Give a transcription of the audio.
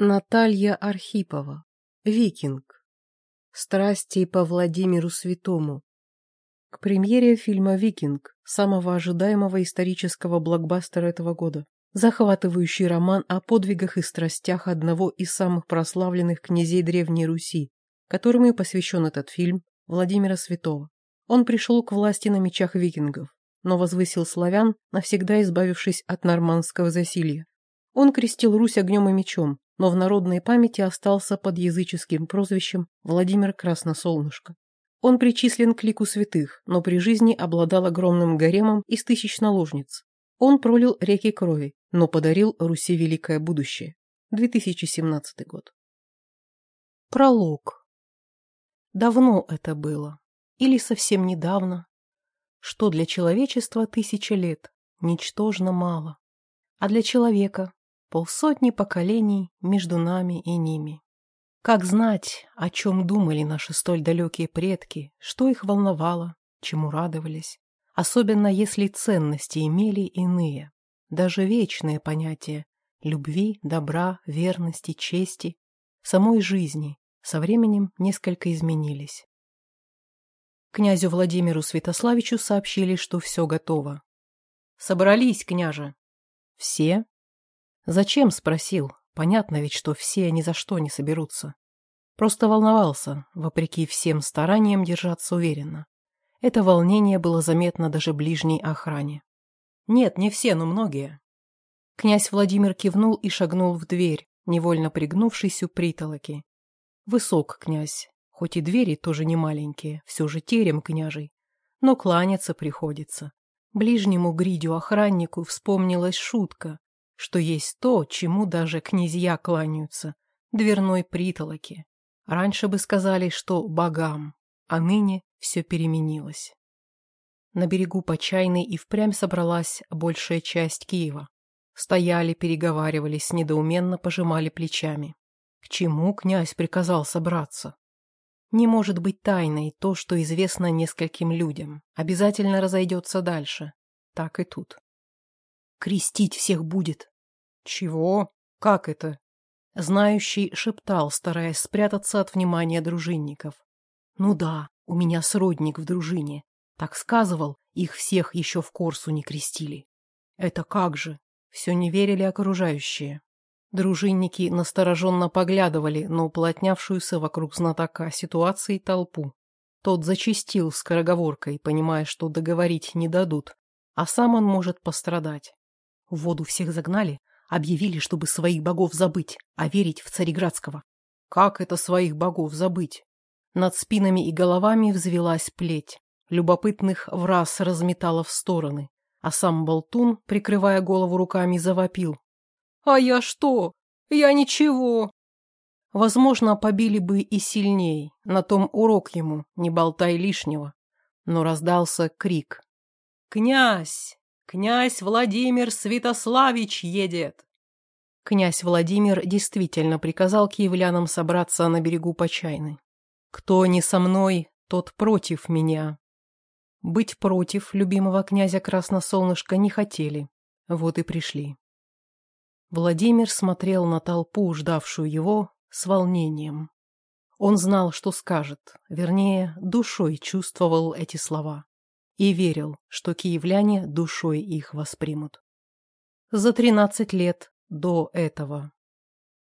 Наталья Архипова. Викинг. Страсти по Владимиру Святому. К премьере фильма «Викинг», самого ожидаемого исторического блокбастера этого года. Захватывающий роман о подвигах и страстях одного из самых прославленных князей Древней Руси, которому и посвящен этот фильм, Владимира Святого. Он пришел к власти на мечах викингов, но возвысил славян, навсегда избавившись от нормандского засилья. Он крестил Русь огнем и мечом, но в народной памяти остался под языческим прозвищем Владимир Красносолнышко. Он причислен к лику святых, но при жизни обладал огромным гаремом из тысяч наложниц. Он пролил реки крови, но подарил Руси великое будущее. 2017 год. Пролог. Давно это было. Или совсем недавно. Что для человечества тысяча лет, ничтожно мало. А для человека полсотни поколений между нами и ними. Как знать, о чем думали наши столь далекие предки, что их волновало, чему радовались, особенно если ценности имели иные, даже вечные понятия любви, добра, верности, чести, самой жизни со временем несколько изменились. Князю Владимиру Святославичу сообщили, что все готово. «Собрались, княже!» «Все?» «Зачем?» — спросил. Понятно ведь, что все ни за что не соберутся. Просто волновался, вопреки всем стараниям держаться уверенно. Это волнение было заметно даже ближней охране. Нет, не все, но многие. Князь Владимир кивнул и шагнул в дверь, невольно пригнувшись у притолоки. Высок князь, хоть и двери тоже не маленькие, все же терем княжий, но кланяться приходится. Ближнему гридю-охраннику вспомнилась шутка, что есть то, чему даже князья кланяются, дверной притолоки. Раньше бы сказали, что богам, а ныне все переменилось. На берегу Почайной и впрямь собралась большая часть Киева. Стояли, переговаривались, недоуменно пожимали плечами. К чему князь приказал собраться? Не может быть тайной то, что известно нескольким людям. Обязательно разойдется дальше. Так и тут. Крестить всех будет. Чего? Как это? Знающий шептал, стараясь спрятаться от внимания дружинников. Ну да, у меня сродник в дружине. Так сказывал, их всех еще в Корсу не крестили. Это как же? Все не верили окружающие. Дружинники настороженно поглядывали на уплотнявшуюся вокруг знатока ситуации толпу. Тот зачистил скороговоркой, понимая, что договорить не дадут, а сам он может пострадать. В воду всех загнали, объявили, чтобы своих богов забыть, а верить в Цареградского. Как это своих богов забыть? Над спинами и головами взвелась плеть. Любопытных в раз разметала в стороны, а сам болтун, прикрывая голову руками, завопил. «А я что? Я ничего!» Возможно, побили бы и сильней, на том урок ему, не болтай лишнего. Но раздался крик. «Князь! «Князь Владимир Святославич едет!» Князь Владимир действительно приказал киевлянам собраться на берегу Почайны. «Кто не со мной, тот против меня». Быть против любимого князя Красносолнышка не хотели, вот и пришли. Владимир смотрел на толпу, ждавшую его, с волнением. Он знал, что скажет, вернее, душой чувствовал эти слова и верил, что киевляне душой их воспримут. За тринадцать лет до этого.